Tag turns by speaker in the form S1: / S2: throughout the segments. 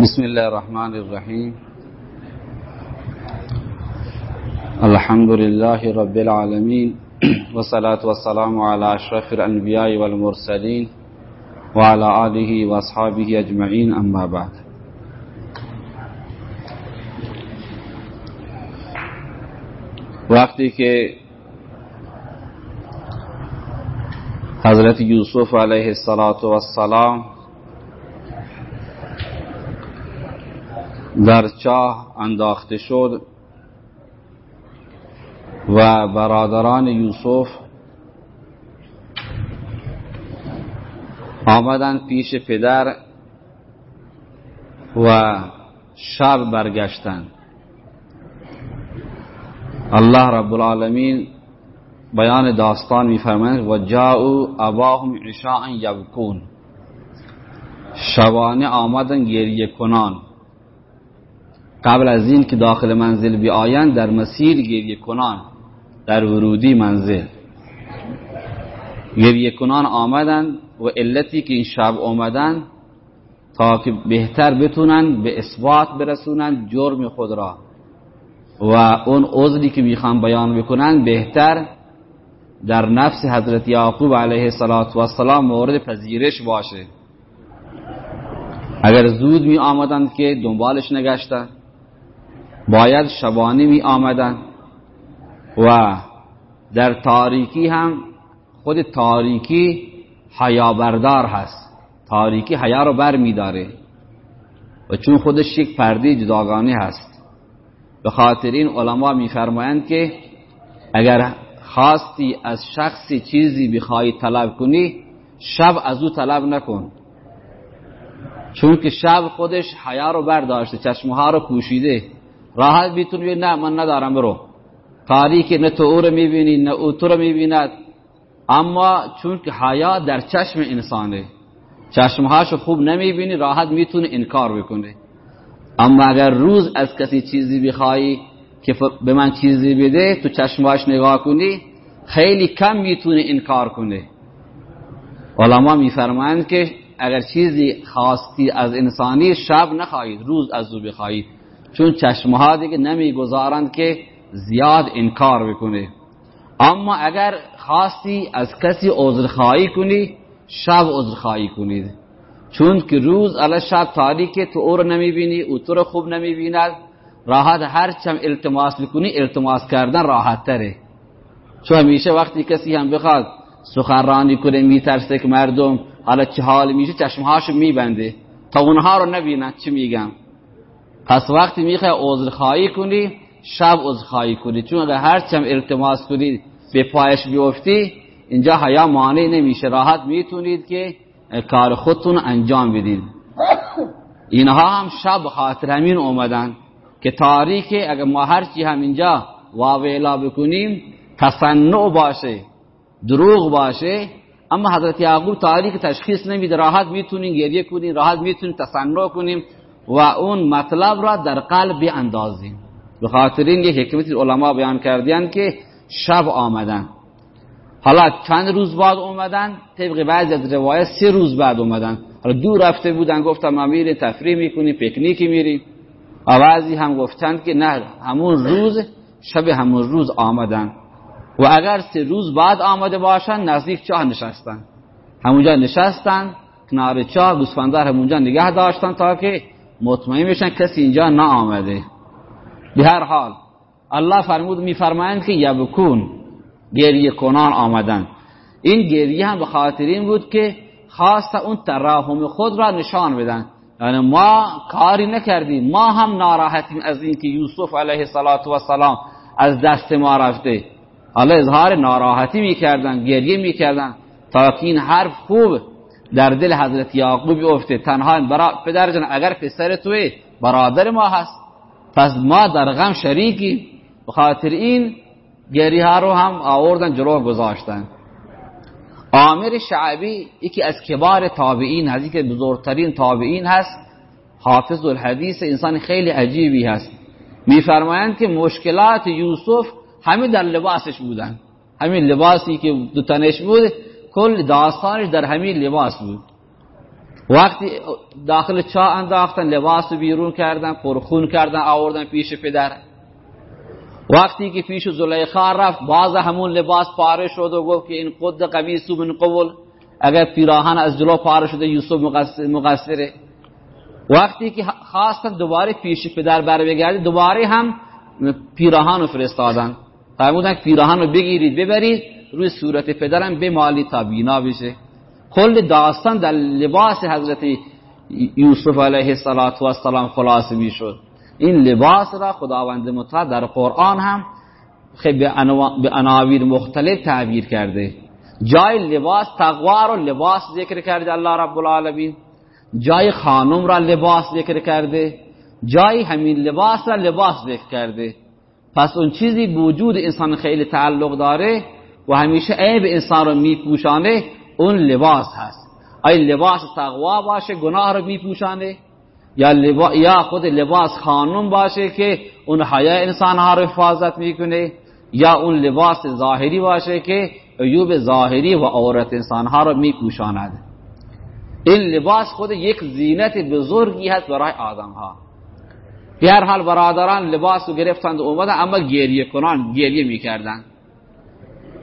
S1: بسم الله الرحمن الرحيم. الحمد لله رب العالمين والصلاة والسلام على أشرف الأنبياء والمرسلين وعلى آله وأصحابه أجمعين أما بعد. وقتی که حضرت یوسف علیه السلام در چاه انداخته شد و برادران یوسف آمدن پیش پدر و شب برگشتند. الله رب العالمین بیان داستان میفرماید و جاءوا اباهم عشاء یبکون. شبانه آمدن گریه کنان. قبل از این که داخل منزل بیایند در مسیر گریه کنان در ورودی منزل. گریه کنان آمدن و علتی که این شب آمدن تا که بهتر بتونن به اثبات برسونن جرم خود را. و اون عذری که می‌خوان بیان بکنن بهتر در نفس حضرت یعقوب علیه السلام مورد پذیرش باشه. اگر زود می آمدن که دنبالش نگشتن باید شبانه می آمدن و در تاریکی هم خود تاریکی حیا بردار هست. تاریکی حیا رو بر می داره و چون خودش یک پرده جداگانه هست. به خاطر این علما میفرمایند که اگر خواستی از شخصی چیزی بخوای طلب کنی شب از او طلب نکن. چون که شب خودش حیا رو برداشته چشمها رو پوشیده. راحت بیتون نه من ندارم برو. تاریکی نه تو او می‌بینی نه او تو رو می‌بیند. اما چون که حیا در چشم انسانه چشمهاشو خوب نمی‌بینی راحت می‌تونه انکار بکنه اما اگر روز از کسی چیزی بخوایی که به من چیزی بده تو چشمهاش نگاه کنی خیلی کم می‌تونه انکار کنه علما میفرمایند که اگر چیزی خواستی از انسانی شب نخواهید روز از او بخواهید چون چشمها دیگه نمی‌گذارند که زیاد انکار بکنه. اما اگر خواستی از کسی عذرخواهی کنی شب عذرخواهی کنید چون که روز علی شب تاریکه تو او رو نمی‌بینی او تو رو خوب نمی‌بیند. راحت هر چم التماس بکنی التماس کردن راحت تره. چون همیشه وقتی کسی هم بخواد سخنرانی کنه میترسه که مردم حالا چه حال میشه چشمهاشو میبنده. تا اونها رو نبینن چی میگم؟ پس وقتی می‌خوای عذرخواهی کنی شب عذرخواهی کنی. چون اگر هر چم التماس کنی به پایش بیفتی اینجا حیا مانع نمیشه. راحت می‌تونید که کار خودتون انجام بدید اینها هم شب خاطر همین اومدن که تاریکه اگر ما هرچی هم اینجا واویلا بکنیم تصنع باشه دروغ باشه اما حضرت یعقوب تاریک تشخیص نمیده. راحت می‌تونین گریه کنین راحت می‌تونین تصنع کنیم و اون مطلب را در قلب بیاندازیم. به خاطر این یک حکمتی علما بیان کردین که شب آمدن. حالا چند روز بعد اومدن طبق بعضی از روایت سه روز بعد اومدن. حالا دور رفته بودن گفتم ما میریم تفریح می‌کنیم پیکنیکی میریم و بعضی هم گفتند که نه همون روز شب همون روز آمدن. و اگر سه روز بعد آمده باشن نزدیک چاه نشستن. همونجا نشستن کنار چاه گوسفندار همونجا نگه داشتن تا که مطمئن بشن کسی اینجا نه آمده به هر حال الله فرمود میفرمایند که یبکون گریه کنان آمدن. این گریه هم به خاطر این بود که خواست اون تراحم خود را نشان بدن. یعنی ما کاری نکردیم. ما هم ناراحتیم از اینکه یوسف علیه السلام از دست ما رفته. حالا اظهار ناراحتی می‌کردن گریه می‌کردن تا این حرف خوب در دل حضرت یعقوب افته. تنها برا پدر جان اگر پسر توی برادر ما هست پس ما در غم شریکی بخاطر این گریه ها رو هم آوردن جلو گذاشتن. عامر شعبی یکی از کبار تابعین هست که بزرگترین تابعین هست. حافظ الحدیث انسان خیلی عجیبی هست. میفرمایند که مشکلات یوسف همین در لباسش بودن. همین لباسی که دو تنش بود کل داستانش در همین لباس بود. وقتی داخل چاه انداختن لباس بیرون کردن پرخون کردن آوردن پیش پدر. وقتی که پیش زلیخا رفت باز همون لباس پاره شد و گفت که این قد قمیص من قبل اگر پیراهن از جلو پاره شده یوسف مقصره. وقتی که خواستن دوباره پیش پدر بر بگرده دوباره هم پیراهن رو فرستادن. فرمودن که پیراهن رو بگیرید ببرید. روی صورت پدرم بمالی تا بینا بشه. کل داستان در لباس حضرت یوسف علیه السلام خلاصه می شد این لباس را خداوند متعال در قرآن هم خیلی به عناوین مختلف تعبیر کرده. جای لباس تقوا رو لباس ذکر کرده الله رب العالمین. جای خانم را لباس ذکر کرده. جای همین لباس را لباس ذکر کرده. پس اون چیزی وجود انسان خیلی تعلق داره و همیشه عیب انسان رو میپوشانه اون لباس هست. آیا لباس تقوا باشه گناه رو میپوشانه؟ یا, یا خود لباس خانم باشه که اون حیا انسان ها رو حفاظت می‌کنه؟ یا اون لباس ظاهری باشه که عیوب ظاهری و عورت انسان ها رو میپوشاند؟ این لباس خود یک زینت بزرگی هست برای آدم ها به هر حال برادران لباس رو گرفتند و اومدن اما گریه کنان گریه می‌کردن.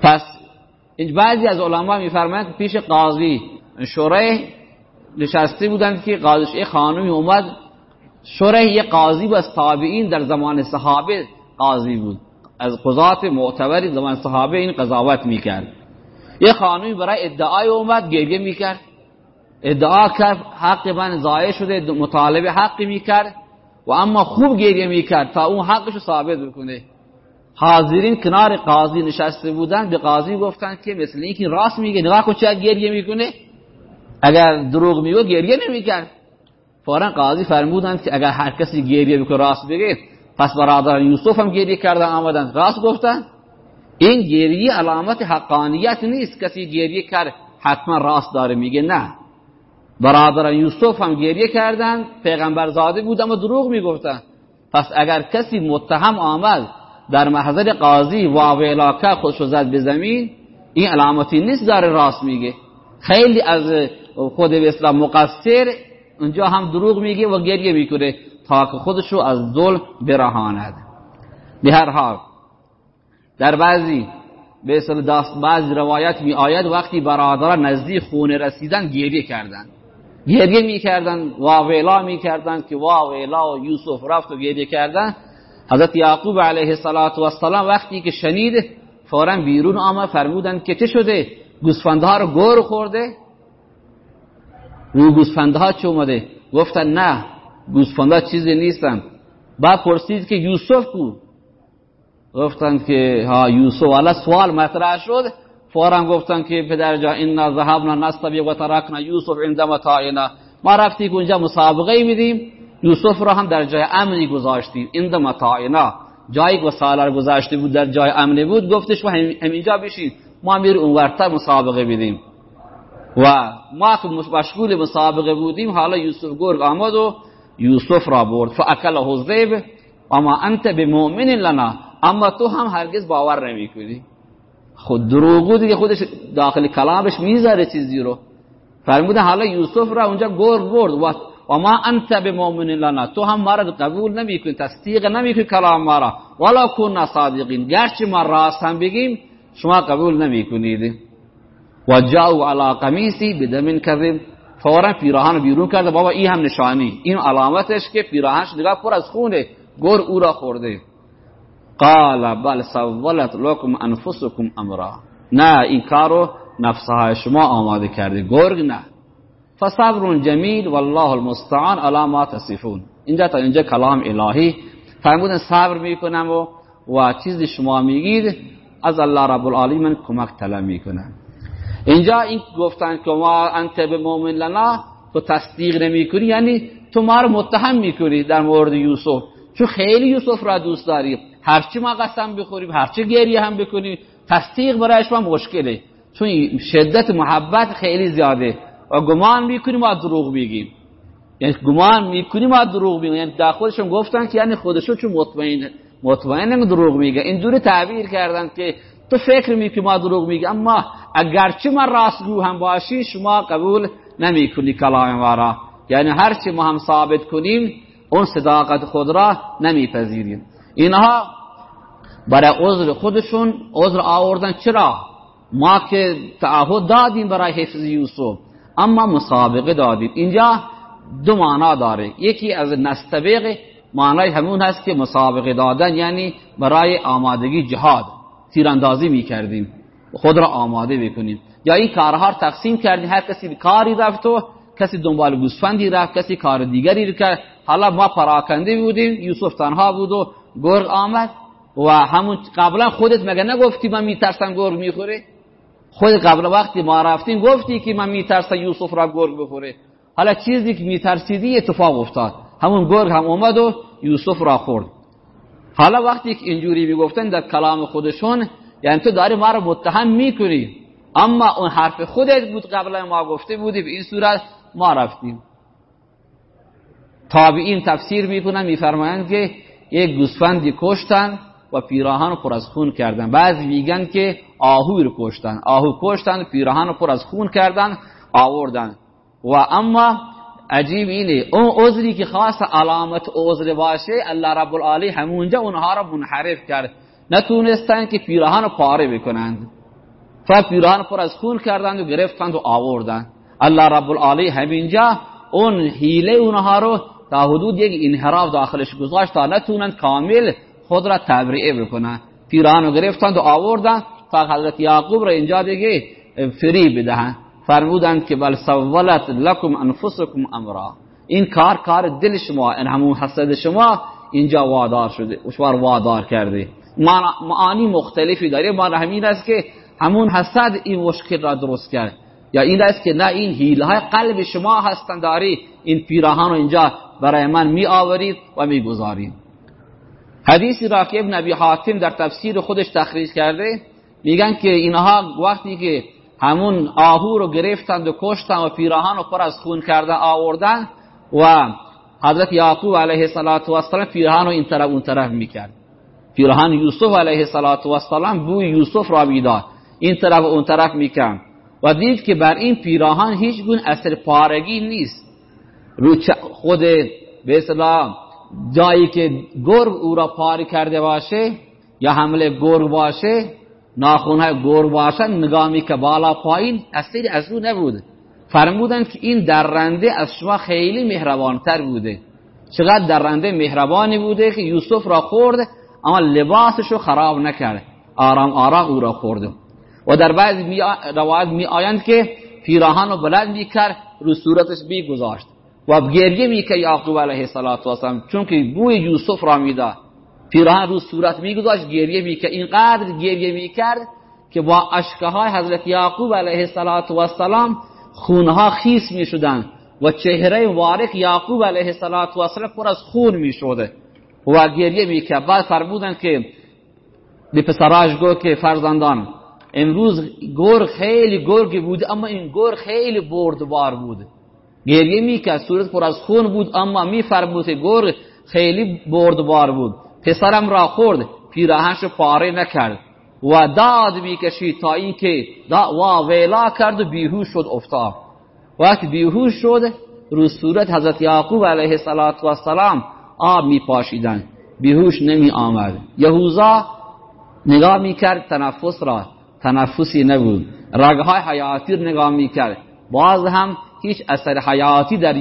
S1: پس این بعضی از علما میفرمایند پیش قاضی شوره نشسته بودند که قاضی خانمی اومد. شوره یه قاضی و تابعین در زمان صحابه قاضی بود. از قضات معتبری زمان صحابه این قضاوت می‌کرد. یه خانمی برای ادعای اومد گریه می‌کرد. ادعا کرد حق من ضایع شده مطالبه حقی می‌کرد و اما خوب گریه می‌کرد تا اون حقش ثابت بکنه. حاضرین کنار قاضی نشسته بودن به قاضی گفتن که مثل اینکه راست میگه نگاه کن چه گریه می‌کنه. اگر دروغ میگه گریه نمی‌کرد. فورا قاضی فرمودند که اگر هر کسی گریه بکنه راست بگه. پس برادران یوسف هم گریه کردن آمدن. راست گفتن؟ این گریه علامت حقانیت نیست. کسی گریه کرد حتما راست داره میگه. نه. برادران یوسف هم گریه کردن پیغمبر زاده بود اما دروغ می‌گفتن. پس اگر کسی متهم آمد در محضر قاضی و خودشو زد به زمین این علامتی نیست داره راست میگه. خیلی از خود به اسلام مقصر اونجا هم دروغ میگه و گریه می‌کنه تا که خودشو از ظلم برهاند. به هر حال در بعضی به اصل داست بعض روایت می آید وقتی برادران نزدیک خونه رسیدن گریه کردن. گریه می‌کردن واویلا می‌کردن که واویلا و یوسف رفت و گریه کردن. حضرت یعقوب علیه السلام وقتی که شنید فورا بیرون آمد فرمودن که چه شده؟ گوسفندها رو گور خورده؟ رو گوسفندها چه اومده؟ گفتن نه گوسفندها چیزی نیستن بعد پرسید که یوسف کو؟ گفتن که ها یوسف. والا سوال مطرح شد. فورا گفتن که پدر جا اینا ذهبنا نستبی و ترکنا یوسف عند متاعنا. ما رفتی که اونجا مسابقه میدیم؟ یوسف را هم در جای امنی گذاشتیم عند متاعنا جایی که سالار گذاشته بود در جای امنی بود گفتش ما همینجا بشین. ما میر اونورتر مسابقه بدیم. و ما که مشغول مسابقه بودیم. حالا یوسف گرگ آمد و یوسف را برد. فاکله الذئب. اما انت بمؤمن لنا. اما تو هم هرگز باور نمی‌کنی. خود دروغو دیگه خودش داخل کلامش می‌ذاره چیزی رو. فرموده حالا یوسف را اونجا گرگ برد. و و ما انت بمؤمن لنا. تو هم ما را قبول نمی‌کنی تصدیق نمی‌کنی کلام ما را. ولا کن صادقین گرچه ما راست هم بگیم شما قبول نمی‌کنید. و جاءوا علی قمیسی بدم کذب فورا پیراهن بیرون کرده. بابا این هم نشانی. این علامتش که پیراهنش نگاه پر از خونه. گور او را خورده. قال بل سولت لكم انفسكم امرا نه این کارو نفسهای شما آماده کرده. گرگ نه. فصبر جمیل والله المستعان على ما تصفون. اینجا تا اینجا کلام الهی. فرمودن صبر می‌کنم و و چیزی شما میگید از الله رب العالمین کمک طلب می‌کنم. اینجا این گفتن که ما انت به مؤمن لنا تو تصدیق نمی‌کنی یعنی تو ما رو متهم می‌کنی در مورد یوسف. چون خیلی یوسف را دوست داری. هرچی ما قسم بخوریم هرچی گریه هم بکنیم تصدیق برایش ما مشکله. چون شدت محبت خیلی زیاده. و گمان می‌کنیم ما دروغ میگیم. یعنی گمان می‌کنیم ما دروغ میگیم. یعنی در خودشون گفتن که یعنی خودشو چون مطمئن مطمئن دروغ میگه اینجوری تعبیر کردن که تو فکر می‌کنی ما دروغ میگی اما اگرچه ما راستگو هم باشی شما قبول نمی‌کنی کلام ما را. یعنی هرچی ما هم ثابت کنیم اون صداقت خود را نمیپذیریم. اینها برای عذر خودشون عذر آوردن. چرا؟ ما که تعهد دادیم برای حفظ یوسف. اما مسابقه دادیم اینجا دو معنا داره. یکی از نستبق معنای همون هست که مسابقه دادن یعنی برای آمادگی جهاد. تیراندازی می‌کردیم. خود را آماده بکنیم. یا این کارها تقسیم کردیم. هر کسی کاری رفت و کسی دنبال گوسفندی رفت کسی کار دیگری کرد. حالا ما پراکنده بودیم. یوسف تنها بود و گرگ آمد. و همون قبلا خودت مگه نگفتی من میترسم گرگ می‌خوره؟ خود قبل وقتی ما رفتیم گفتی که من میترسم یوسف را گرگ بخوره. حالا چیزی که میترسیدی اتفاق افتاد. همون گرگ هم اومد و یوسف را خورد. حالا وقتی که اینجوری می‌گفتن در کلام خودشون یعنی تو داری ما رو متهم می‌کنی. اما اون حرف خودت بود قبلا ما گفته بودی به این صورت ما رفتیم. تابعین تفسیر می‌کنن میفرمایند که یک گوسفندی کشتن. و پیراهن پر از خون کردن. بعضی میگن که آهوی رو کشتن. آهو کشتن پیراهن پر از خون کردن آوردن. و اما عجیب اینه اون عذری که خاص علامت عذر باشه الله رب العالی همونجا اونها رو منحرف کرد. نتونستن که پیراهن رو پاره بکنند فقط پیراهن پر از خون کردند و گرفتند و آوردن. الله رب العالی همینجا اون حیله اونها رو تا حدود یک انحراف داخلش گذاشت تا نتونند کامل خود را تبریعه بکنن پیراهن رو گرفتند و آوردن. تا حضرت یعقوب را اینجا دیگه فری بدهند فرمودند که بل سولت لکم انفسکم امرا. این کار کار دل شما این همون حسد شما اینجا وادار شده اشوار وادار کرده. معانی مختلفی داره ما همین است که همون حسد این مشکل را درست کرد. یا این است که نه این حیله های قلب شما هستند داری. این پیراهان اینجا برای من می آورید و می گذارید حدیثی را که ابن ابی حاتم در تفسیر خودش تخریج کرده میگن که اینها وقتی که همون آهو رو گرفتند و کشتن و پیراهان رو پر از خون کردن آوردن و حضرت یعقوب علیه السلام پیراهان رو این طرف اون طرف می‌کرد. پیراهن یوسف علیه السلام بوی یوسف را می‌داد. این طرف اون طرف می‌کرد و دید که بر این پیراهن هیچ گونه اثر پارگی نیست. رو خود به اصطلاح جایی که گرگ او را پاره کرده باشه یا حمله گرگ باشه ناخونهای گرگ باشن نگامی که بالا پایین اثری از او نبود. فرمودن که این درنده از شما خیلی مهربانتر بوده. چقدر درنده مهربانی بوده که یوسف را خورد اما لباسش رو خراب نکرد. آرام آرام او را خورده و در بعض روایت می آیند که پیراهان رو بلند می کرد رو صورتش بی گذاشت و گریه می که یعقوب علیه السلام چون که بوی یوسف را می‌داد. پیراهن رو صورت می گذاشت گریه می که اینقدر گریه می کرد که با اشکهای حضرت یعقوب علیه السلام خونها خیس می شدن و چهره وارق یعقوب علیه السلام پر از خون می شده و گریه می که بعد فرمودن که به پسراش گو که فرزندان امروز گرگ خیلی گرگ بود اما این گرگ خیلی بردبار بود. گریه می که صورت پر از خون بود اما می فرمود گرگ خیلی بردبار بود. پسرم را خورد پیراهنش پاره نکرد و داد می‌کشید تا اینکه و ویلا کرد و بیهوش شد افتاد. وقتی بیهوش شد رو صورت حضرت یعقوب علیه السلام آب می پاشیدن. بیهوش نمی آمد. یهوزا نگاه می کرد تنفس را تنفسی نبود. رگهای حیاتی نگاه می کرد. باز هم هیچ اثر حیاتی در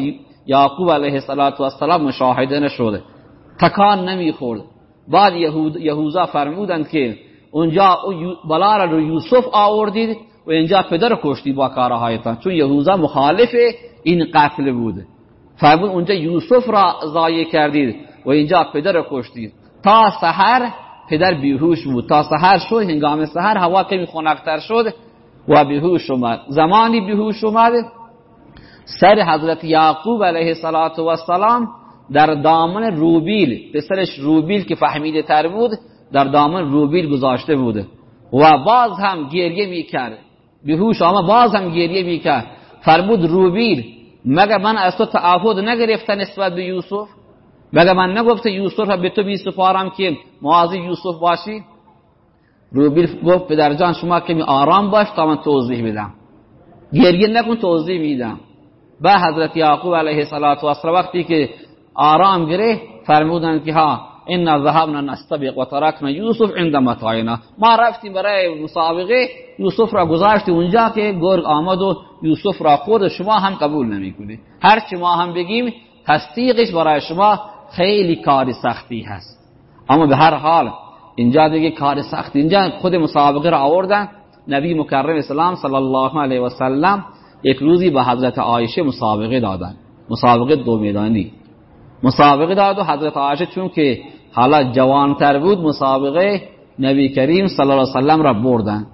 S1: یعقوب علیه السلام مشاهده نشده. تکان نمی خورد بعد یهوزا فرمودند که اونجا بلا رو یوسف آوردید و اینجا پدر کشتی با کارهایتان. چون یهوزا مخالف این قتل بود فرمود اونجا یوسف را ضایع کردید و اینجا پدر کشتید تا سحر پدر بیهوش بود. تا سحر شد هنگام سحر هوا کمی خنکتر شد و بیهوش اومد. زمانی بیهوش اومد سر حضرت یعقوب علیه السلام در دامن روبیل پسرش روبیل که فهمیده تر بود در دامن روبیل گذاشته بوده و باز هم گریه می‌کرد. بیهوش آما باز هم گریه می‌کرد. فرمود روبیل مگر من از تو تعهد نگرفته نسبت به یوسف؟ مگر من نگفته یوسف به تو بیسپارم که معاذی یوسف باشی؟ روبیل گفت پدر جان شما کمی آرام باش تا من توضیح بدم. گریه نکن توضیح میدم. به حضرت یعقوب علیه السلام وقتی که آرام گره فرمودند که ها ان ذهبنا نستبق و ترکنا یوسف عند متاعنا. ما رفتیم برای مسابقه یوسف را گذاشتی اونجا که گرگ آمد و یوسف را خود شما هم قبول نمی‌کنه هر چی ما هم بگیم تصدیقش برای شما خیلی کار سختی هست. اما به هر حال اینجا دیگه کار سختی اینجا خود مسابقه را آوردن نبی مکرم اسلام صلی الله علیه و سلم یک روزی به حضرت عایشه مسابقه دادن. مسابقه دو میدانی. مسابقه داد و حضرت عایشه چون که حالا جوانتر بود مسابقه نبی کریم صلی الله علیه و سلم را بردن.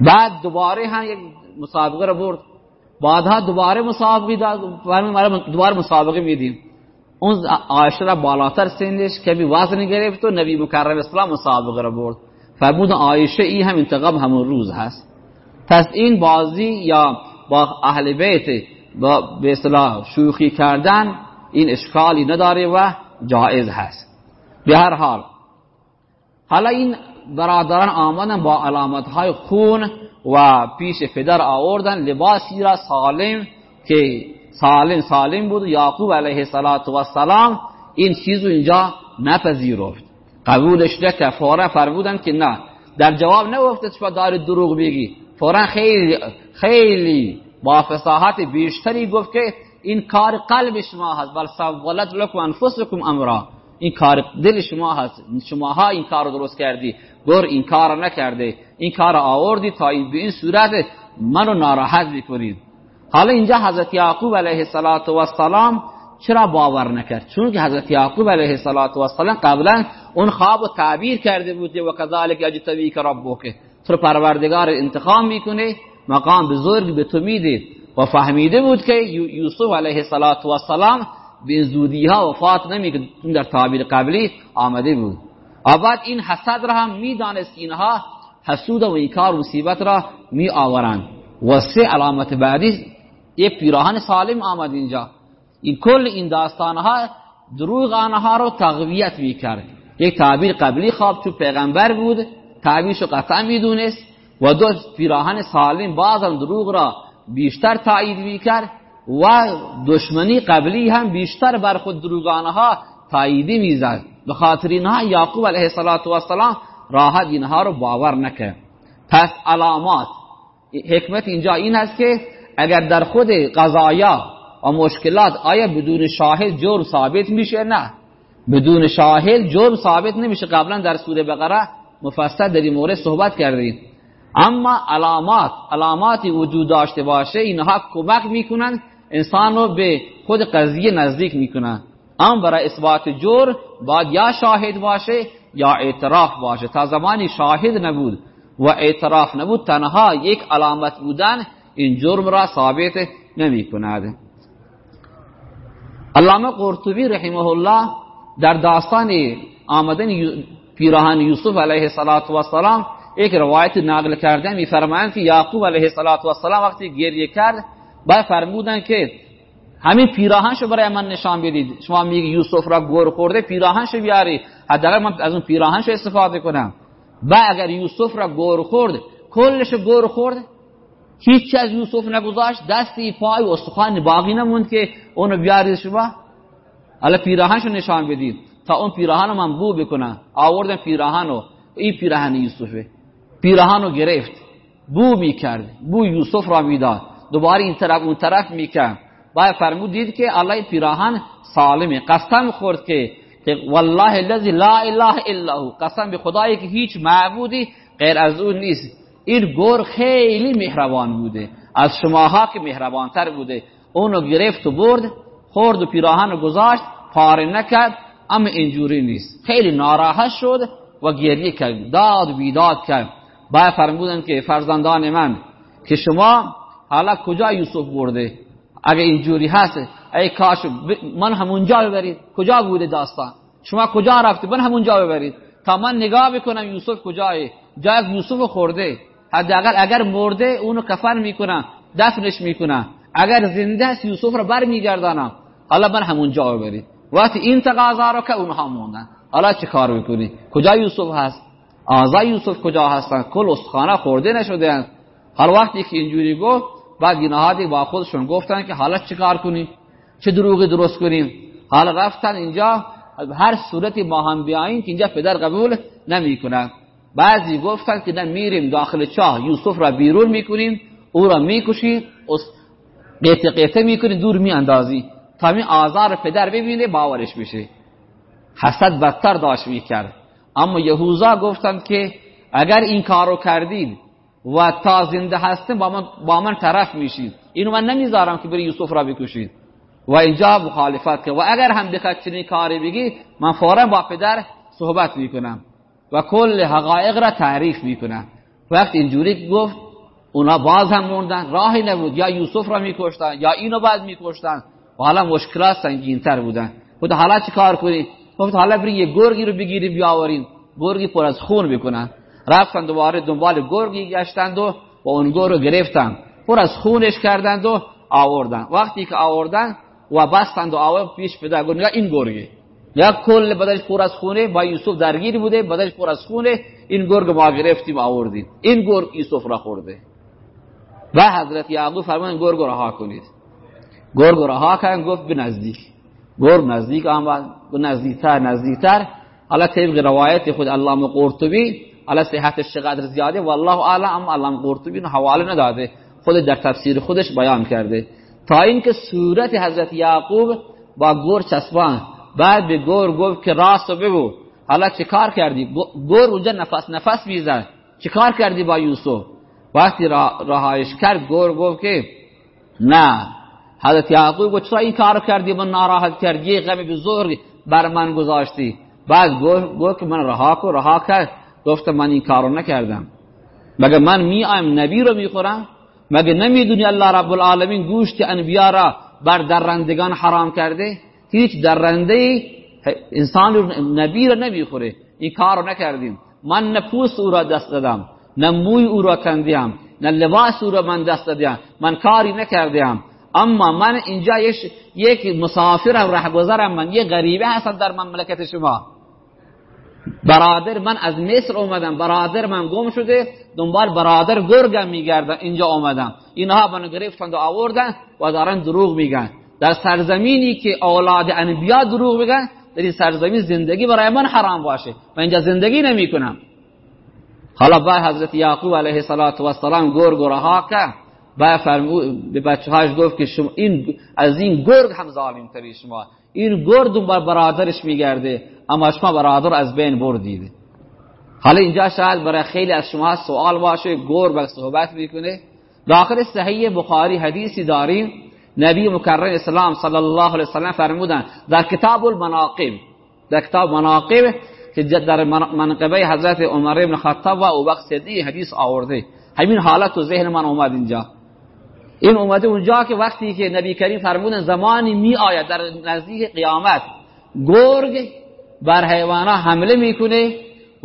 S1: بعد دوباره هم یک مسابقه را برد. بعدها دوباره مسابقه داد دوباره مسابقه میدیم. اون عایشه را بالاتر سنش کمی وزن گرفت و نبی مکرم اسلام مسابقه را برد. فرمود عایشه ای هم انتقام همون روز هست. پس این بازی یا با اهل بیت با به اصطلاح شوخی کردن این اشکالی نداره و جایز هست. به هر حال حالا این برادران آمدن با علامت های خون و پیش پدر آوردن لباسی را سالم که سالم سالم بود یعقوب علیه السلام این چیزو اینجا نپذیرفت. قبولش نکرد. فورا فرمودن که نه. در جواب نگفت شما داری دروغ بگی فورا خیلی خیلی با فصاحت بیشتری گفت که این کار قلب شما هست. بل سولت لکم انفسکم امرا. این کار دل شما هست. شماها این کار رو درست کردی. گور این کار نکرده. این کار آوردی تا این به این صورت منو ناراحت بکنید حالا اینجا حضرت یعقوب علیه السلام چرا باور نکرد؟ چون که حضرت یعقوب علیه السلام قبلا اون خواب و تعبیر کرده بود و کذالک اجتبیک ربک تو پروردگار انتخاب می‌کنه مقام بزرگ به تو میده. و فهمیده بود که یوسف علیه السلام به زودی ها وفات نمی‌کنه در تعبیر قبلی آمده بود. بعد این حسد را هم می‌دانست اینها حسود و اینکار مصیبت را می آورند و سه علامت بعدی یک پیراهن سالم آمد اینجا. این کل این داستانها دروغ آنها رو تقویت می‌کرد. یک تعبیر قبلی خواب تو پیغمبر بود. تعبیرشو قطعا می‌دونست. و دو پیراهن سالم بازم دروغ را بیشتر تایید می‌کرد و دشمنی قبلی هم بیشتر بر خود دروغانها تاییدی می‌زد. به خاطر اینها یعقوب علیه السلام راحت اینها رو باور نکرد. پس علامات حکمت اینجا این است که اگر در خود قضایا و مشکلات آیا بدون شاهد جرم ثابت میشه؟ نه. بدون شاهد جرم ثابت نمیشه. قبلا در سوره بقره مفصل در این مورد صحبت کردیم. اما علامات علاماتی وجود داشته باشه اینها کمک می‌کنن انسان رو به خود قضیه نزدیک می‌کنن اما برای اثبات جرم باید یا شاهد باشه یا اعتراف باشه تا زمانی شاهد نبود و اعتراف نبود تنها یک علامت بودن این جرم را ثابت نمی کند علامه قرطبی رحمه الله در داستان آمدن پیراهن یوسف علیه السلام یک روایت نقل کرده میفرمایند که یعقوب علیه السلام وقتی گریه کرد باید فرمودن که همین پیراهنشو برای من نشان بدید. شما میگی یوسف را گور خورده پیراهنشو بیاری. حداقل من از اون پیراهنشو استفاده کنم. با اگر یوسف را گور خورد کلش گور خورد. هیچ از یوسف نگذاشت دستی پای و استخوان باقی نموند که اونو بیارید شما. حالا پیراهنشو نشان بدید. تا اون پیراهن من بو بکنم آوردن پیراهنو این پیراهن یوسفه. پیراهنو گرفت. بو می‌کرد. بو یوسف را می‌داد. دوباره این طرف اون طرف می‌کرد. باید فرمود دید که الله پیراهن سالمه. قسم خورد که والله الذی لا اله الا هو. قسم به خدایی که هیچ معبودی غیر از اون نیست. این گور خیلی مهربان بوده. از شماها که مهربانتر بوده. اونو گرفت و برد خورد و پیراهن گذاشت. پاره نکرد اما اینجوری نیست. خیلی ناراحت شد و گریه کرد. داد بیداد کرد. باید فرمودن که فرزندان من که شما حالا کجا یوسف برده؟ اگه اینجوری هست ای کاش من همونجا ببرید. کجا بوده داستان؟ شما کجا رفته من همونجا ببرید. تا من نگاه بکنم یوسف کجای جای یوسف خورده. حداقل اگر مرده اونو کفن می‌کنم دفنش می‌کنم. اگر زنده است یوسف رو بر میگردانم حالا من همونجا ببرید. وقتی این تقاضا رو که اونها موندن. حالا چه کار می‌کنی؟ کجا یوسف هست؟ آزا یوسف کجا هستن؟ کل استخانه خورده نشده حالا وقتی که اینجوری گفت بعد دیگه با خودشون گفتن که حالا چیکار کنیم؟ چه دروغی درست کنیم؟ حالا رفتن اینجا هر صورتی با هم بیاییم که اینجا پدر قبول نمی‌کنن. بعضی گفتن که نه میریم داخل چاه یوسف را بیرون می‌کنیم او را می‌کشیم قیطه قیطه می‌کنی دور میاندازی تا می آزار پدر ببینه باورش بشه حسد بدتر داشت می‌کرد. اما یهوزا گفتند که اگر این کارو کردید و تا زنده هستیم با من, با من طرف میشید اینو من نمی‌ذارم که بری یوسف را بکشید و اینجا مخالفت که و اگر هم بخواد چنین کاری بگی من فورا با پدر صحبت می‌کنم و کل حقایق را تعریف می‌کنم. وقت اینجوری گفت اونا باز هم موندن. راهی نبود. یا یوسف را میکشتن یا اینو بعد میکشتن. و حالا مشکلات سنگینتر بودن. خود حالا چی کار کنی؟ گفت حالا بری یه گرگی رو بگیریم بیاوریم گرگی پر از خون بکنن رفتن دوباره دنبال گرگی گشتند و با اون گرگ رو گرفتن پر از خونش کردند و آوردن وقتی که آوردن و بستند و آورد پیش پدر گفت این گرگی یا کل بدنش پر از خونه با یوسف درگیر بوده بدنش پر از خونه این گرگ ما گرفتیم آوردیم این گرگ یوسف را خورده و حضرت یعقوب فرمان گرگ رها کنید گرگ رها کردن گفت به نزدیک گرگ نزدیک آمد به نزدیکتر نزدیکتر. حالا طبق روایت خود علامه قرطبی حالا صحتش چقدر زیاده؟ والله اعلم اما علامه قرطبی حواله نداده. خود در تفسیر خودش بیان کرده. تا اینکه صورت حضرت یعقوب با گور چسبان بعد به گور گفت که راست بگو. حالا چه کار کردی؟ گور اونجا نفس نفس می‌زد. چه کار کردی با یوسف؟ وقتی رهایش کرد گور گفت که نه. حضرت یعقوب گفت چرا این کار کردی؟ من ناراحت کردی یه غم بزرگ بر من گذاشتی. بعد گفت که من رها کو رها کرد گفت من این کارو نکردم. مگه من می آیم نبی رو می‌خورم؟ مگه نمی‌دونی الله رب العالمین گوشت انبیا را بر درندگان حرام کرده؟ هیچ درنده انسان نبی را نمی‌خوره. این کارو نکردیم. من نه پوست او را دست دادم نه موی او را کندیم نه لباس او را من دست دادم من کاری نکردیم. اما من اینجا یک مسافرم رهگذرم من یک غریبه هستم در مملکت شما. برادر من از مصر اومدم برادر من گم شده دنبال برادر گرگم میگردن اینجا اومدم. اینها منو گرفتند و آوردن و دارن دروغ میگن. در سرزمینی که اولاد انبیا دروغ بگن در این سرزمین زندگی برای من حرام باشه. من اینجا زندگی نمی کنم حالا بعد حضرت یعقوب علیه السلام گرگ رها کرد. با فرمو به بچه هاش گفت که شما این از این گرگ هم ظالم تری شما. این گرگ دنبال برادرش میگرده اما شما برادر از بین بردید. حالا اینجا شاید برای خیلی از شما سوال باشه گرگ صحبت می‌کنه. داخل صحیح بخاری حدیثی داریم. نبی مکرم اسلام صلی الله علیه وسلم فرمودن در کتاب المناقب در کتاب مناقب که در منقبه حضرت عمر بن خطاب و ابوبکر صدیق حدیث آورده. همین حالت تو ذهن من اومد اینجا. این اومده اونجا که وقتی که نبی کریم فرمودن زمانی می آید در نزدیک قیامت گرگ بر حیوانا حمله می‌کنه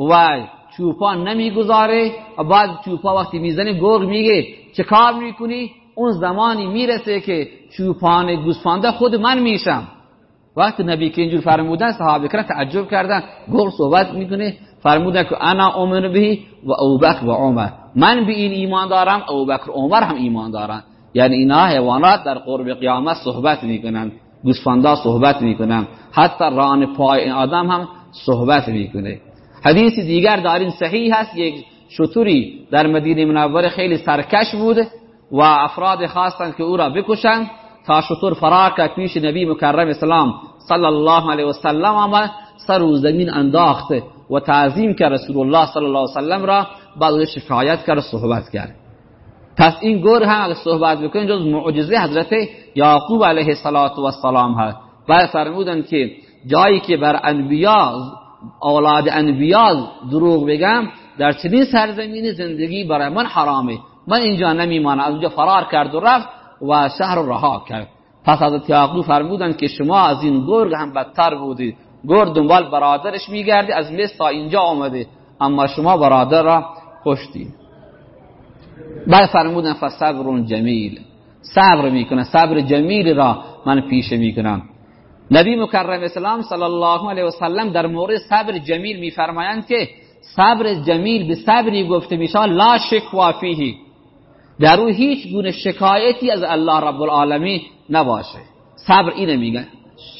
S1: و چوپان نمی‌گذاره و بعد چوپا وقتی می‌زنه گرگ میگه چه کار می‌کنی؟ اون زمانی می‌رسه که چوپان گوسفنده خود من میشم. وقتی نبی که اینجور فرمودن صحابه کرام تعجب کردن گرگ صحبت می‌کنه فرمودن که انا امن بهی و ابوبکر و عمر. من به این ایمان دارم ابوبکر و عمر هم ایمان دارن. یعنی اینا حیوانات در قرب قیامت صحبت می‌کنن گوسفندا صحبت می‌کنن حتی ران پای آدم هم صحبت می‌کنه. حدیث دیگر در این صحیح هست یک شطوری در مدینه منوره خیلی سرکش بود و افراد خواستند که او را بکشند تا شطور فرار کرد پیش نبی مکرم اسلام صلی الله علیه و سلم آمد سر و زمین انداخت و تعظیم کرد رسول الله صلی الله علیه و سلم را بعد شکایت کرد صحبت کرد. پس این گور هم اگر صحبت بکنیم جز معجزه حضرت یعقوب علیه السلام هست. و فرمودن که جایی که بر انبیا اولاد انبیا دروغ بگم در چنین سرزمین زندگی برای من حرامه. من اینجا نمیمانم. از اونجا فرار کرد و رفت و شهر رها کرد. پس حضرت یعقوب فرمودن که شما از این گرگ هم بدتر بودید گرگ دنبال برادرش میگردی از تا اینجا آمده. اما شما برادر را کشتید بعد فرمودن فصبر جمیل. صبر می‌کنه. صبر جمیل را من پیشه می‌کنم. نبی مکرم اسلام صلی الله علیه و سلم در مورد صبر جمیل میفرمایند که صبر جمیل به صبری گفته میشه لا شکوا فیه. در او هیچ گونه شکایتی از الله رب العالمین نباشه. صبر اینه میگن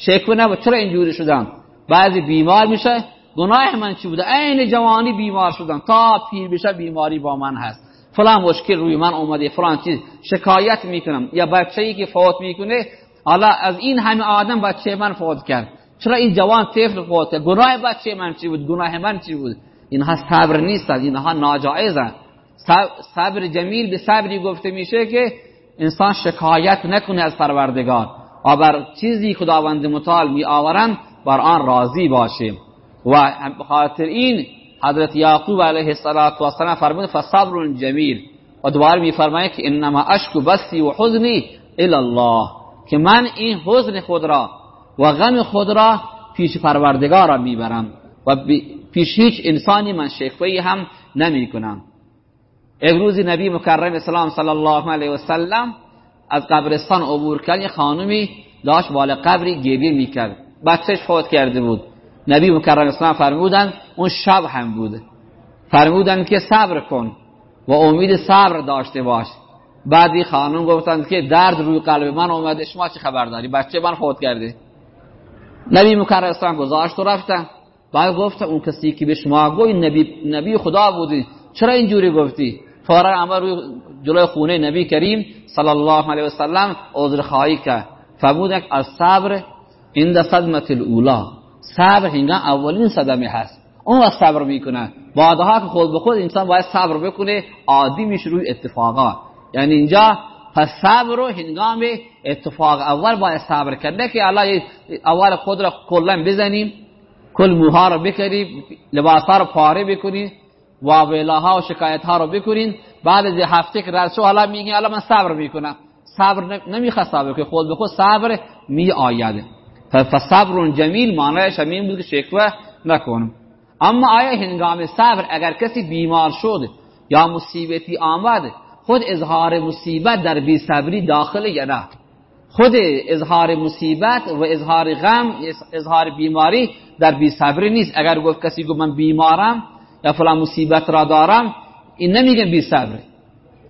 S1: شکوه نباشه. چرا اینجوری شدم؟ بعضی بیمار میشه. گناه من چی بوده؟ عین جوانی بیمار شدم. تا پیر بشه بیماری با من هست. فلان مشکل روی من اومده فلان چیز. شکایت می‌کنم. یا بچه ای که فوت می‌کنه حالا از این همه آدم بچه من فوت کرد. چرا این جوان طفل فوت کرد؟ گناه بچه من چی بود؟ گناه من چی بود؟ اینها صبر نیست اینها ناجائزه صبر جمیل به صبری گفته میشه که انسان شکایت نکنه از پروردگار. و بر چیزی خداوند متعال می آورن بر آن راضی باشه و خاطر این حضرت یعقوب علیه السلام فرمود فصبر جمیل. و دوباره میفرماید که انما اشک بسی و حزنی الله که من این حزن خود را و غم خود را پیش پروردگار را می‌برم و پیش هیچ انسانی من شکوه هم نمی کنم امروزی نبی مکرم اسلام صلی الله علیه و سلم از قبرستان عبور کرد یه خانمی داشت بالا قبری گریه می‌کرد. بچهش فوت کرده بود. نبی مکرم اسلام فرمودن اون شب هم بود. فرمودن که صبر کن و امید صبر داشته باش. بعدی خانم گفتند که درد روی قلب من اومده شما چه خبر داری؟ بچه من فوت کرده. نبی مکرم اسلام گذاشت و رفتن. بعد گفت اون کسی که به شما گوی نبی, نبی خدا بودی. چرا اینجوری گفتی؟ فورا اما روی جلوی خونه نبی کریم صلی الله علیه و سلم عذر خواهی کرد. فرمودن از صبر عند صدمت الاولا صبر هنگام اولین صدمه هست. اون وقت صبر می‌کنه بعدها که خود به خود انسان باید صبر بکنه عادی میشه روی اتفاقات. یعنی اینجا پس صبر رو هنگام اتفاق اول باید صبر کرده که الله اول خود را کلا بزنیم کل موها رو بکنیم لباس ها رو پاره بکنیم و ها و شکایت ها رو بکنین بعد از هفته که رسو میگین حالا من صبر می‌کنم. صبر نمی‌خواد صبر که خود به خود صبر می آید فصبر جمیل معنیش همین بود که شکوه نکنم. اما آیا هنگام صبر اگر کسی بیمار شد یا مصیبتی آمد خود اظهار مصیبت در بی صبری داخل یا نه؟ خود اظهار مصیبت و اظهار غم اظهار بیماری در بی صبری نیست. اگر گفت کسی گفت من بیمارم یا فلان مصیبت را دارم این نمیگن بی صبر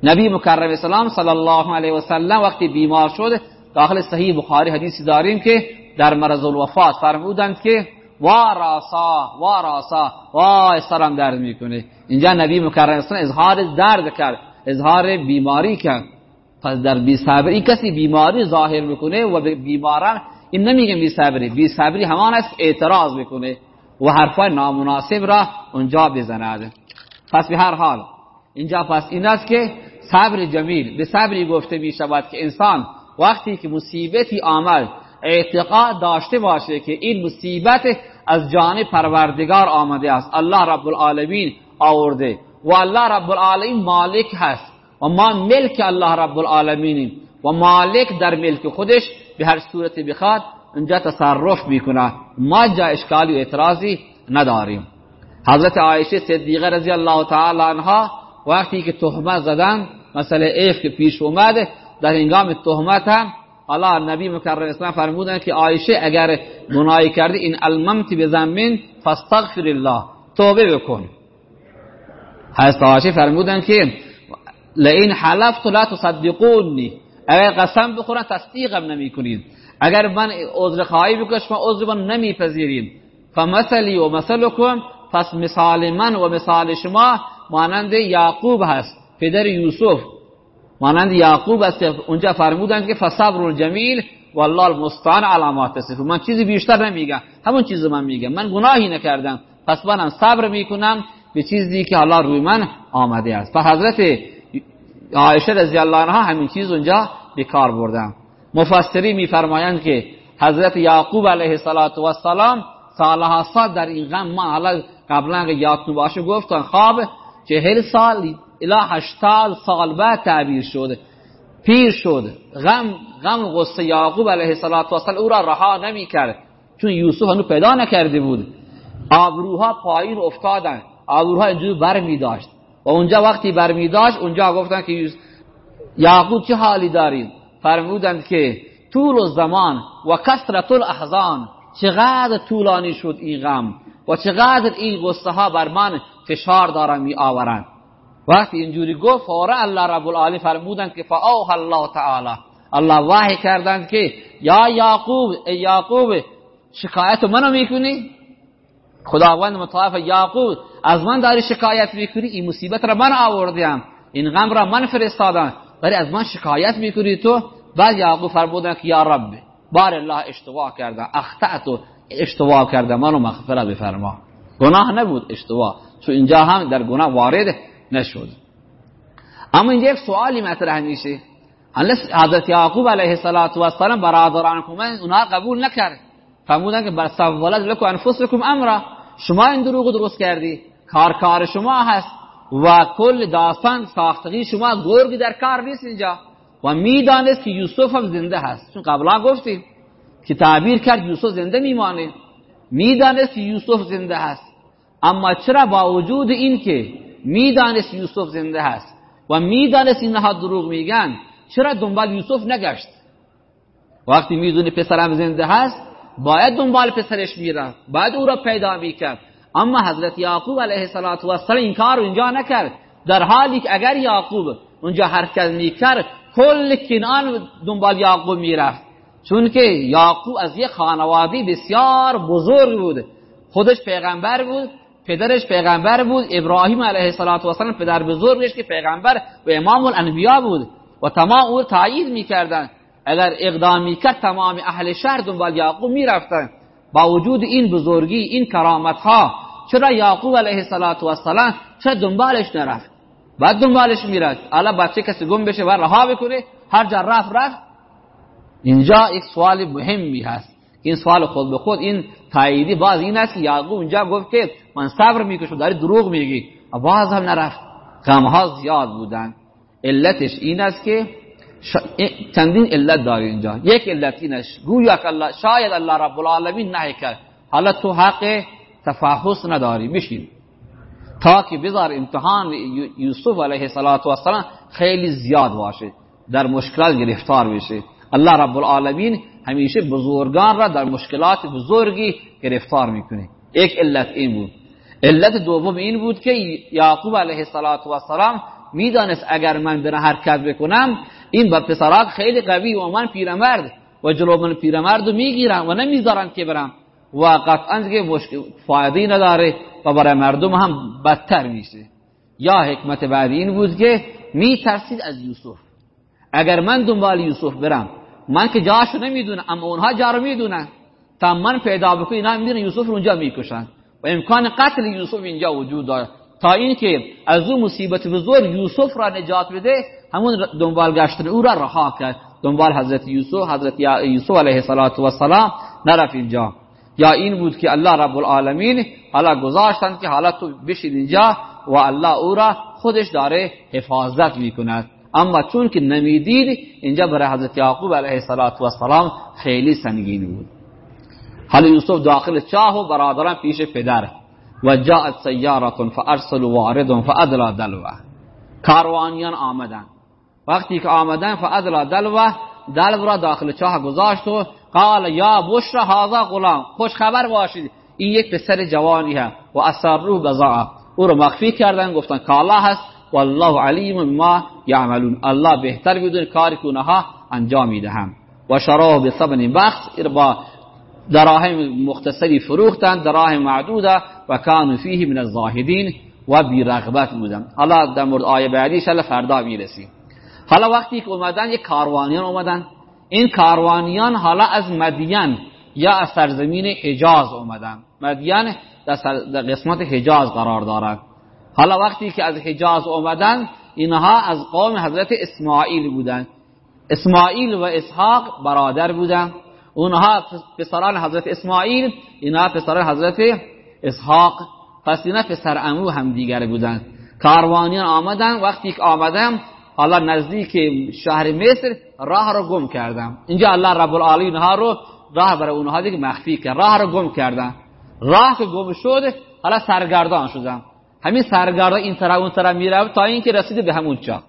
S1: نبی مکرم اسلام صلی الله علیه و سلم وقتی بیمار شد داخل صحیح بخاری حدیثی داریم که در مرض الوفات فرمودند که وا راسا وا راسا وا سرم درد می‌کنه. اینجا نبی مکرم اظهار درد کرد اظهار بیماری کرد. پس در بی صبری کسی بیماری ظاهر می‌کنه و بیماران این نمیگن بی صبری بی صبری همان است اعتراض می‌کنه و حرفای نامناسب را اونجا بزند. پس به هر حال اینجا پس این است که صبر جمیل به صبری گفته می شود که انسان وقتی که مصیبتی آمد اعتقاد داشته باشه که این مصیبت از جانب پروردگار آمده است. الله رب العالمین آورده. و الله رب العالمین مالک هست. و ما ملک الله رب العالمینیم و مالک در ملک خودش به هر صورت بخواد اونجا تصرف می‌کنه. ما جا اشکالی و اعتراضی نداریم. حضرت عایشه صدیقه رضی الله تعالی عنها وقتی که تهمت زدن مسئله ایف که پیش اومده در هنگام تهمت هم الله نبی مکرم اسلام فرمودن که عایشه اگر گناهی کردی این الممت بزمین فاستغفر الله توبه بکن. حضرت عایشه فرمودن که لئن حلفت لا تصدقونی اگر قسم بخورن تصدیقم نمی کنید اگر من عذر خواهی بکنم شما عذر من نمیپذیریم فمثلی و مثلکم پس مثال من و مثال شما مانند یعقوب هست پدر یوسف. مانند یعقوب است اونجا فرمودند که فصبر الجمیل والله المستعان علامات تصف من چیزی بیشتر نمیگم. همون چیزی من میگم. من گناهی نکردم. پس منم صبر می‌کنم به چیزی که الله روی من آمده است. پس حضرت عایشه رضی الله عنها همین چیز اونجا به کار بردن. مفسری میفرمایند که حضرت یعقوب علیه السلام سالها سال در این غم ما حالا قبلا یادتون باشه گفتن خواب چهل سال الا هشتاد سال بعد تعبیر شده پیر شد. غم غم غصه یعقوب علیه السلام او را رها نمی کرد. چون یوسف هنو پیدا نکرده بود. آبروها پایین افتادن آبروها اینجور بر می داشت. و اونجا وقتی بر می داشت اونجا گفتن که یعقوب چه حالی دارید فرمودند که طول زمان و کسرت الاحزان. چقدر طولانی شد این غم و چقدر این غصه ها بر من فشار دارن می آورند. وقتی اینجوری گفت فورا الله رب العالمین فرمودن که فاوح الله تعالی. الله وحی کردند که یا یعقوب ای یعقوب شکایت منو می‌کنی؟ خداوند مطاف یعقوب از من داری شکایت می‌کنی؟ این مصیبت را من آوردیم این غم را من فرستادم. ولی از من شکایت می‌کنی تو؟ بعد یعقوب فرمودن که یا رب بار الله اشتباه کرده اخطأت اشتباه کرده منو مغفرت بفرما. گناه نبود اشتباه. چون اینجا هم در گناه وارد نشد. اما اینجا یک سوالی مطرح میشه. حضرت یعقوب علیه السلام برادران کومن اونها قبول نکرد. فرمودن که بر سوالت لکو انفسکم امرا. شما این دروغ درست کردی. کار کار شما هست. و کل داستان ساختگی شما گرگی در کار نیست اینجا. و می‌دانست که یوسف هم زنده هست. چون قبلا گفتیم که تعبیر کرد یوسف زنده میمانه. می‌دانست که یوسف زنده هست. اما چرا با وجود این که می‌دانست یوسف زنده هست و می‌دانست اینها دروغ میگن. چرا دنبال یوسف نگشت؟ وقتی می‌دونه پسرم زنده هست باید دنبال پسرش میره باید او را پیدا می‌کرد. اما حضرت یعقوب علیه السلام این کار اینجا نکرد. در حالی که اگر یعقوب اونجا حرکت می‌کرد کل کنان دنبال یعقوب می‌رفت. چون که یعقوب از یک خانواده بسیار بزرگ بود. خودش پیغمبر بود. پدرش پیغمبر بود. ابراهیم علیه السلام پدر بزرگش که پیغمبر و امام الانبیا بود. و تمام او تایید می‌کردن اگر اقدام می‌کرد تمام اهل شهر دنبال یعقوب می‌رفتن با وجود این بزرگی این کرامت ها چرا یعقوب علیه السلام چرا دنبالش نرفت؟ بعد دنبالش میرد حالا بچه کسی گم بشه و رها بکنه. هر جا رفت رفت. اینجا یک سوال مهمی هست. این سوال خود به خود این تاییدی باز این است که یعقوب اینجا گفت که من صبر می‌کشم داری دروغ میگی. باز هم نرفت. غمها زیاد بودن علتش این است که چندین علت داری اینجا. یک علت اینش گویا که الله شاید الله رب العالمین نهی کرد. حالا تو حق تفاحص نداری بشین. تا که بذار امتحان یوسف علیه السلام خیلی زیاد باشه در مشکلات گرفتار بشه. الله رب العالمین همیشه بزرگان را در مشکلات بزرگی گرفتار می‌کنه. یک علت این بود. علت دوم این بود که یعقوب علیه السلام می‌دانست اگر من برم حرکت بکنم این با پسرات خیلی قوی و من پیرمرد و جلو من پیرمرد رو می‌گیرم و نمی‌ذارن که برم. و قطعا که فایده نداره و برای مردم هم بدتر میشه. یا حکمت بعدی این بود که میترسید از یوسف. اگر من دنبال یوسف برم من که جاشو نمی‌دونم اما اونها جا رو می‌دونن. تا من پیدا بکنم اینا میرن یوسف رو اونجا می‌کشن. و امکان قتل یوسف اینجا وجود داره. تا اینکه از اون مصیبت بزرگ یوسف را نجات بده همون دنبال گشتن او را رها کرد. دنبال حضرت یوسف حضرت یوسف علیه السلام نرفت اینجا. یا این بود که الله رب العالمین حالا گذاشتن که حالا تو بشید اینجا و الله او را خودش داره حفاظت می‌کند. اما چون که نمی‌دید اینجا برای حضرت یعقوب علیه السلام خیلی سنگین بود حالا یوسف داخل چاه و برادران پیش پدر و جاءت سیارت فارسل وارد فادلا دلوه کاروانیان آمدن وقتی که آمدن فادلا دلوه دلو را داخل چاه گذاشت و قال یا بشر هذا غلام خوش خبر باشید این یک پسر جوانی ها و اثر روح بزاعه او رو مخفی کردن گفتن که الله هست والله علیم ما یعملون. الله بهتر بدون کاری که اونها انجام می‌دهم. و شراه به ثمن بخص با دراهم مختصری فروختن دراهم معدوده و کانو فیه من الزاهدین و بی رغبت بودن. حالا در مورد آیه بعدی شل فردا می‌رسیم. حالا وقتی که اومدن یک کاروانیان اومدن. این کاروانیان حالا از مدین یا از سرزمین حجاز اومدن. مدین در قسمت حجاز قرار دارد حالا وقتی که از حجاز اومدن اینها از قوم حضرت اسماعیل بودن. اسماعیل و اسحاق برادر بودن. اونها پسران حضرت اسماعیل اینها پسران حضرت اسحاق. پس اینا پسر امو هم دیگر بودن. کاروانیان آمدن. وقتی که آمدن حالا نزدیک شهر مصر راه رو گم کردم. اینجا الله رب العالمین ها رو راه برای اونها دیگه مخفی کرد. راه رو گم کردن راه که گم شد حالا سرگردان شدن همین سرگردان این طرف اون طرف میره تا اینکه رسید به همون چا.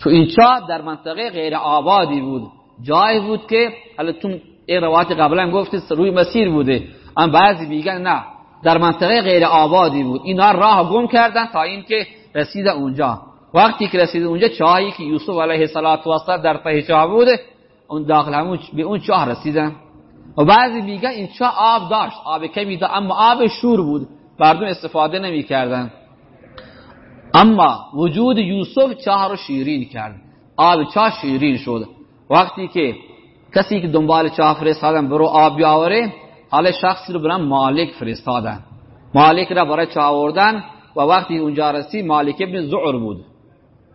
S1: تو این چا در منطقه غیر آبادی بود. جایی بود که حالا تو این روایت قبلا گفتید روی مسیر بوده. اما بعضی میگن نه. در منطقه غیر آبادی بود. اینا راه گم کردن تا اینکه رسید اونجا. وقتی که رسید اونجا چاهی که یوسف علیه السلام در ته چاه بوده اون داخل همون به اون چاه رسیدن. و بعضی میگن این چاه آب داشت. آب کمی داشت اما آب شور بود. مردم استفاده نمی‌کردن. اما وجود یوسف چاه رو شیرین کرد. آب چاه شیرین شد. وقتی که کسی که دنبال چاه فرستادن برو آب بیاوره حال شخصی رو برن مالک فرستادن. مالک را برای چاه آوردن و وقتی اونجا رسی مالک ابن زعر بود.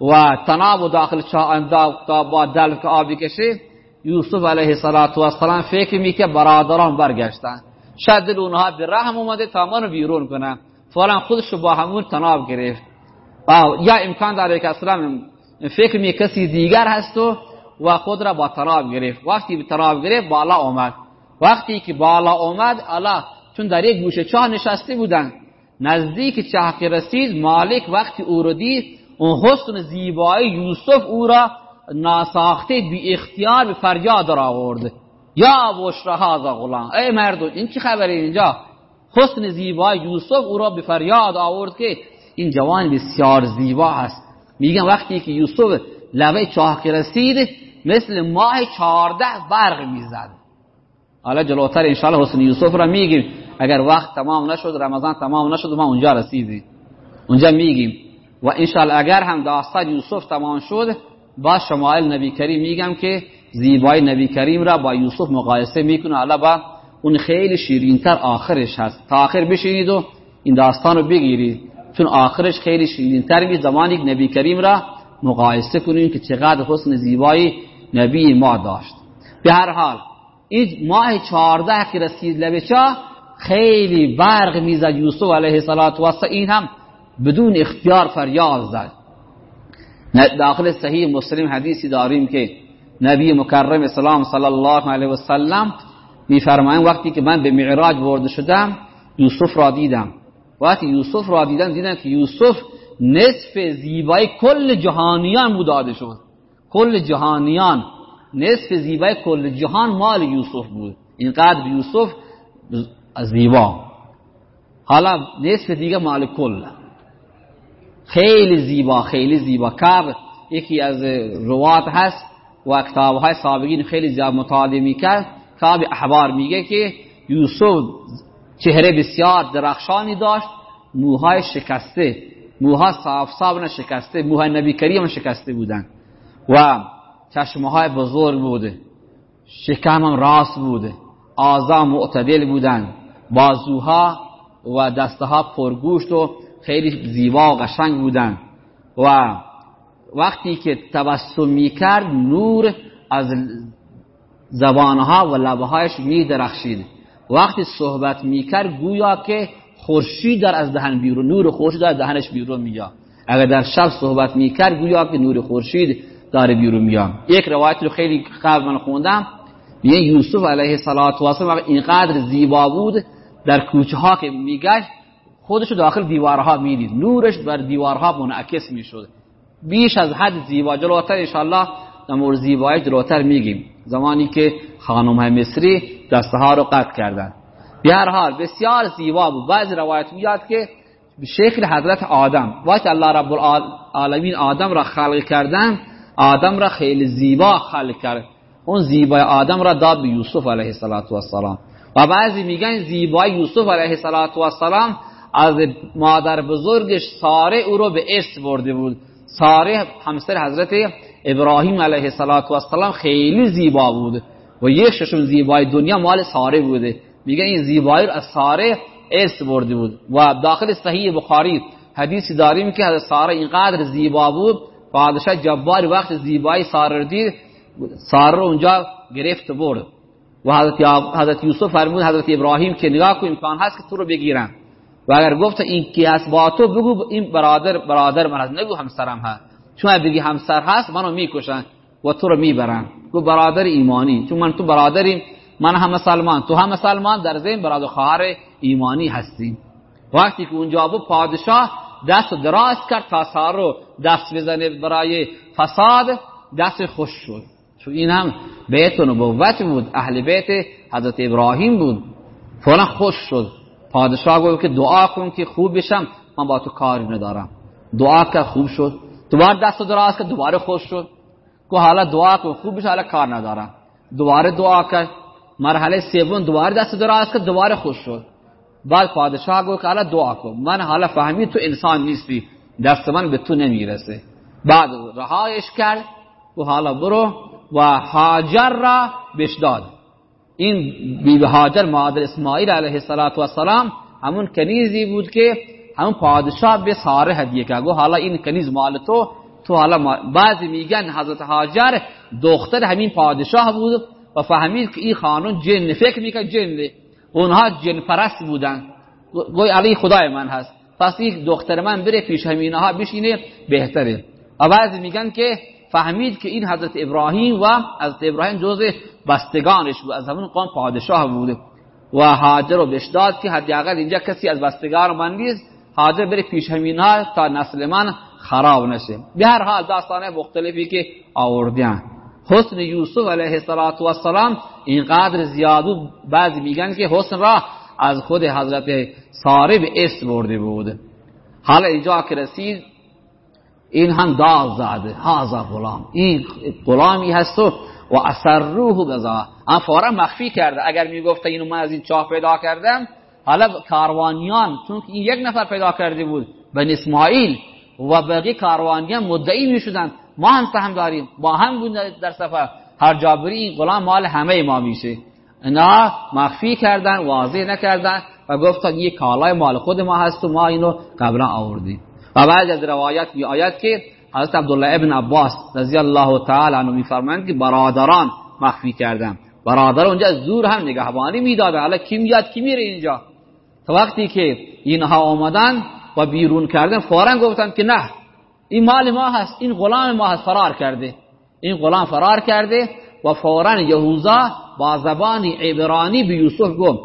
S1: و تناب داخل چاه انداخت با دلف که آبی کشه یوسف علیه السلام فکر میکه برادران برگشتن. شاید اونها به رحم اومده تا منو بیرون کنن. فورا خودش با همون تناب گرفت. یا امکان داره که اصلا فکر می کسی دیگر هست و خود را با تناب گرفت. وقتی به تناب گرفت بالا اومد وقتی که بالا اومد الله چون در یک گوشه چاه نشسته بودن نزدیک چاه که رسید مالک وقتی او رو دید اون حسن زیبایی یوسف او را ناساخته بی اختیار به فریاد را آورد. یا بشرا هذا غلام. ای مردم این چی خبره اینجا؟ حسن زیبایی یوسف او را به فریاد آورد که این جوان بسیار زیبا است میگن وقتی که یوسف لبه چاه رسید مثل ماه چهارده برق می‌زد. حالا جلوتر انشاءالله حسن یوسف را میگیم. اگر وقت تمام نشد رمضان تمام نشد ما اونجا رسیدیم. اونجا میگیم. و انشاءالله اگر هم داستان یوسف تمام شد با شمایل نبی کریم میگم که زیبای نبی کریم را با یوسف مقایسه می‌کنه. حالا با اون خیلی شیرینتر آخرش هست. تا آخر بشینید و این داستان رو بگیرید. چون آخرش خیلی شیرینتر می زمانی که نبی کریم را مقایسه کنیم که چقدر حسن زیبایی نبی ما داشت. به هر حال این ماه چهارده که رسید لبچا خیلی برق می‌زد. یوسف علیه السلام این هم بدون اختیار فریاد زد. داخل صحیح مسلم حدیثی داریم که نبی مکرم اسلام صلی الله علیه و سلم میفرمایند وقتی که من به معراج برده شدم یوسف را دیدم. وقتی یوسف را دیدم دیدم که یوسف نصف زیبای کل جهانیان بود داده شد. کل جهانیان. نصف زیبای کل جهان مال یوسف بود. اینقدر یوسف زیبا. حالا نصف دیگه مال کل. خیلی زیبا خیلی زیبا. کعب یکی از روات هست و کتابهای سابقین خیلی زیاد مطالعه می‌کرد. کعب احبار میگه که یوسف چهره بسیار درخشانی داشت موهای شکسته موها صاف صاف نشکسته موهای نبی کریم شکسته بودن و چشمهای بزرگ بوده شکم هم راست بوده آزا معتدل بودن بازوها و دستها پرگوشت و خیلی زیبا و قشنگ بودن و وقتی که تبسم می‌کرد نور از زبانها و لبهایش می درخشید وقتی صحبت می‌کرد گویا که خورشید در از دهن بیرون نور خورشید در دهنش بیرون میاد اگر در شب صحبت می‌کرد گویا که نور خورشید داره بیرون میاد یک روایت رو خیلی قبل من خوندم. میگه یوسف علیه السلام اینقدر زیبا بود در کوچه ها که میگشت خودشو داخل دیوارها می‌دید. نورش بر دیوارها منعکس می‌شد. بیش از حد زیبا جلوتر انشاءالله در مورد زیبایی جلوتر میگیم. زمانی که خانم های مصری دسته ها رو قطع کردن. به هر حال بسیار زیبا بود. بعضی روایت میاد که شکل حضرت آدم وقتی الله رب العالمین آدم را خلق کردن آدم را خیلی زیبا خلق کرد. اون زیبای آدم را داد به یوسف علیه السلام و بعضی میگن زیبای یوسف علیه السلام از مادر بزرگش ساره او رو به ارث برده بود. ساره همسر حضرت ابراهیم علیه السلام خیلی زیبا بود. و یک ششون زیبای دنیا مال ساره بوده. میگن این زیبایی از ساره ارث برده بود. و داخل صحیح بخاری حدیثی داریم که حضرت ساره اینقدر زیبا بود. پادشاه جبار وقت زیبایی ساره دید. ساره رو اونجا گرفت برد. و حضرت, یوسف فرمود حضرت ابراهیم که نگاه کن امکان هست که تو رو بگیرم و اگر گفت این کی هست با تو بگو این برادر برادر من هست. نگو همسرم هست. چون بگی همسر هست منو می‌کشن و تو رو می‌برن. گو برادر ایمانی. چون من تو برادریم من هم مسلمان. تو هم مسلمان در زین برادر خواهر ایمانی هستیم. وقتی که اونجا بود پادشاه دست دراز کرد تا سارو دست بزنه برای فساد دست خوش شد. چون این هم بیت نبوت. بود اهل بیت حضرت ابراهیم بود. فورا خوش شد. پادشاه گفت که دعا کن که خوب بشم. من با تو کاری ندارم. دعا کرد خوب شد. دوباره دست دراز کرد دوباره خوش شد. که حالا دعا کن خوب بشه حالا کار ندارم. دوباره دعا کرد. مرحله سوم دوباره دست دراز کرد دوباره خوش شد. بعد پادشاه گفت حالا دعا کن. من حالا فهمید تو انسان نیستی. دست من به تو نمی‌رسه. بعد رهایش کرد. و حالا برو و هاجر را بهش داد. این بیبی هاجر مادر اسماعیل علیه السلام همون کنیزی بود که همون پادشاه به ساره هدیه کرد. گو حالا این کنیز مال تو تو حالا بعضی میگن حضرت هاجر دختر همین پادشاه بود و فهمید که این خانون جن فکر می‌کرد جن. اونها جن پرست بودن. گوی علی خدای من هست. پس یک دختر من بره پیش همینها بشینه بهتره. و بعضی میگن که فهمید که این حضرت ابراهیم و حضرت ابراهیم جز بستگانش بود. از همون قوم پادشاه بوده. و حاجر رو بهش داد که حداقل اینجا کسی از بستگان من نیست. حاضر بره پیش همینها تا نسل من خراب نشه. به هر حال داستانه مختلفی که آوردیان. حسن یوسف علیه السلام اینقدر زیاد بود بعضی میگن که حسن را از خود حضرت ساره اسم برده بود. حالا اینجا که رسید این هم داغ زده. هازا غلام. این غلامی هست و و روح بزا فورا مخفی کرده. اگر می‌گفته اینو من از این چاه پیدا کردم حالا کاروانیان چون این یک نفر پیدا کرده بود بن اسماعیل و بقیه کاروانیان مدعی می‌شدن ما هم سهم داریم. با هم بود در سفر. هر جابری این غلام مال همه ما میشه. اینا مخفی کردن واضح نکردن و گفتن یک کالای مال خود ما هست و ما اینو قبلا آوردیم. و بعد از روایت می آید که حضرت عبدالله ابن عباس رضی الله تعالی عنه میفرمایند که برادران مخفی کردن برادر اونجا زور هم نگهبانی می‌داده. حالا کی میاد کی میره اینجا؟ تا وقتی که اینها آمدن و بیرون کردن فورا گفتن که نه این مال ما هست این غلام ما هست فرار کرده. این غلام فرار کرده و فورا یهوزا با زبان عبرانی به یوسف گفت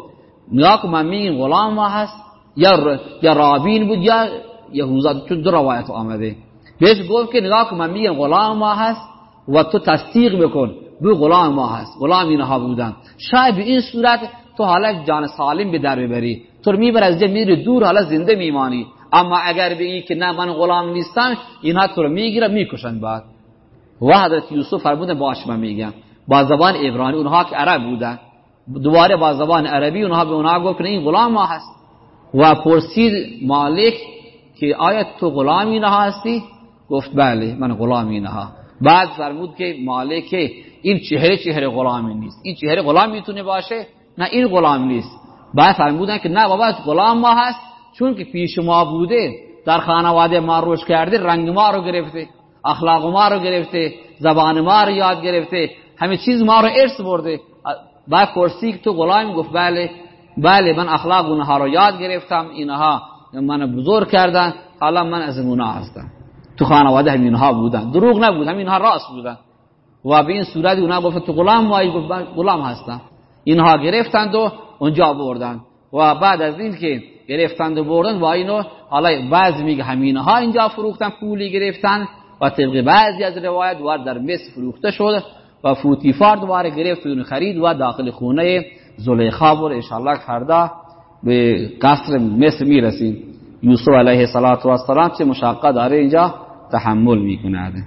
S1: نگاه من این غلام ما هست یا یا رابین بود یا یهوزا تو دو روایت آمده. بهش گفت که نگاه که من میگم غلام ما هست و تو تصدیق بکن. بو غلام ما هست. غلام اینها بودن. شاید به این صورت تو حالا جان سالم به در ببری. تو میبر از میری دور حالا زنده میمانی. اما اگر بگی که نه من غلام نیستم اینها تو رو می‌گیرن می‌کشن بعد. و حضرت یوسف فرموده باش من میگم. با زبان عبرانی اونها که عرب بودن. دوباره با زبان عربی اونها به اونها گفت این غلام ما هست. و پرسید مالک که آیا تو غلام اینها هستی؟ گفت بله من غلام اینها بعد فرمود که مالک این چهره چهره غلامی نیست. این چهره غلام می‌تونه باشه؟ نه این غلام نیست. بعد فرمودن که نه بابا غلام ما هست. چون که پیش ما بوده در خانواده ما روش کرده رنگ ما رو گرفته اخلاق ما رو گرفته زبان ما رو یاد گرفته همه چیز ما رو ارث برده. بعد پرسی که تو غلام؟ گفت بله. بله من اخلاق اونها رو یاد گرفتم. اینها من بزرگ کردن حالا من از اونها هستم. تو خانواده همینها بودن. دروغ نبود همینها راست بودن. و به این صورت اونها گفت تو غلام گفت غلام هستم. اینها گرفتند و اونجا بردن. و بعد از این که گرفتند و بردن و اینو حالا بعضی میگه همینها اینجا فروختن پولی گرفتن. و طبق بعضی از روایت و در مصر فروخته شد. و فوتیفار دوباره گرفت اون خرید و داخل خونه زلیخا بر. انشاءالله فردا به قصر مصر می‌رسیم. یوسف علیه السلام چه مشاقه داره اینجا؟ تحمل می‌کنه.